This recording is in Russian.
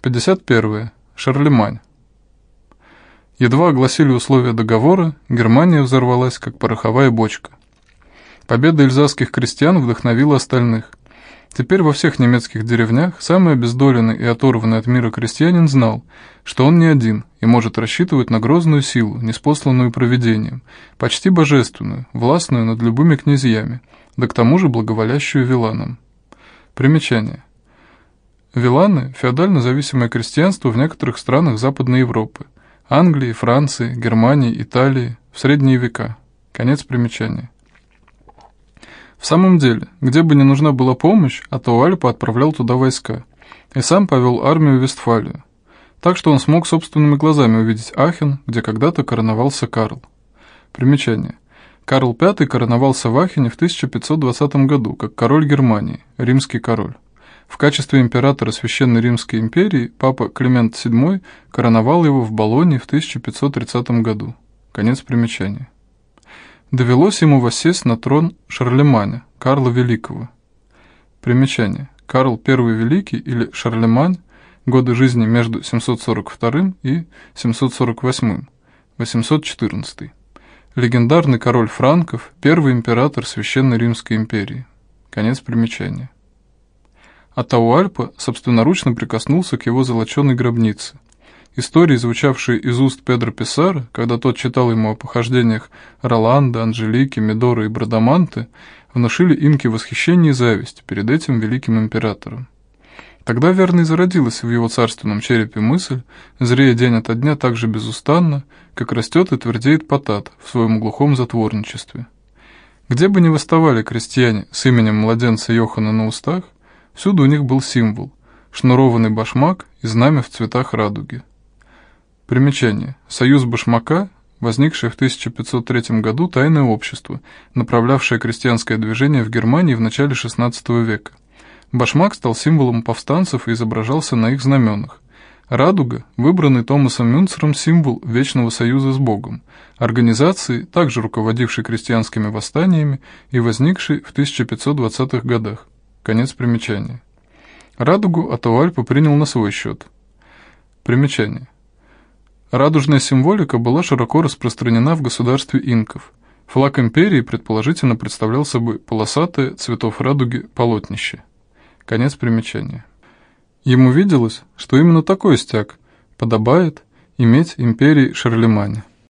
51. Шарлемань. Едва огласили условия договора, Германия взорвалась, как пороховая бочка. Победа эльзасских крестьян вдохновила остальных. Теперь во всех немецких деревнях самый обездоленный и оторванный от мира крестьянин знал, что он не один и может рассчитывать на грозную силу, неспосланную провидением, почти божественную, властную над любыми князьями, да к тому же благоволящую виланам. Примечание. Виланы – феодально зависимое крестьянство в некоторых странах Западной Европы – Англии, Франции, Германии, Италии в средние века. Конец примечания. В самом деле, где бы ни нужна была помощь, Атауальпа отправлял туда войска, и сам повел армию в Вестфалию. Так что он смог собственными глазами увидеть Ахен, где когда-то короновался Карл. Примечание. Карл V короновался в Ахене в 1520 году как король Германии, римский король. В качестве императора Священной Римской империи папа Климент VII короновал его в Болонии в 1530 году. Конец примечания. Довелось ему воссесть на трон Шарлеманя, Карла Великого. Примечание. Карл I Великий или Шарлемань, годы жизни между 742 и 748, 814. Легендарный король франков, первый император Священной Римской империи. Конец примечания. Атауальпа собственноручно прикоснулся к его золоченой гробнице – Истории, звучавшие из уст Педро Писара, когда тот читал ему о похождениях Роланда, Анжелики, Медора и Брадаманты, внушили инке восхищение и зависть перед этим великим императором. Тогда верно и зародилась в его царственном черепе мысль, зрея день ото дня так же безустанно, как растет и твердеет потат в своем глухом затворничестве. Где бы ни выставали крестьяне с именем младенца Йохана на устах, всюду у них был символ – шнурованный башмак и знамя в цветах радуги. Примечание. Союз Башмака, возникшее в 1503 году тайное общество, направлявшее крестьянское движение в Германии в начале XVI века. Башмак стал символом повстанцев и изображался на их знаменах. Радуга – выбранный Томасом Мюнцером символ Вечного Союза с Богом, организации, также руководившей крестьянскими восстаниями и возникшей в 1520-х годах. Конец примечания. Радугу Атауальпа принял на свой счет. Примечание. Радужная символика была широко распространена в государстве инков. Флаг империи предположительно представлял собой полосатое цветов радуги полотнище. Конец примечания. Ему виделось, что именно такой стяг подобает иметь империи Шарлеманя.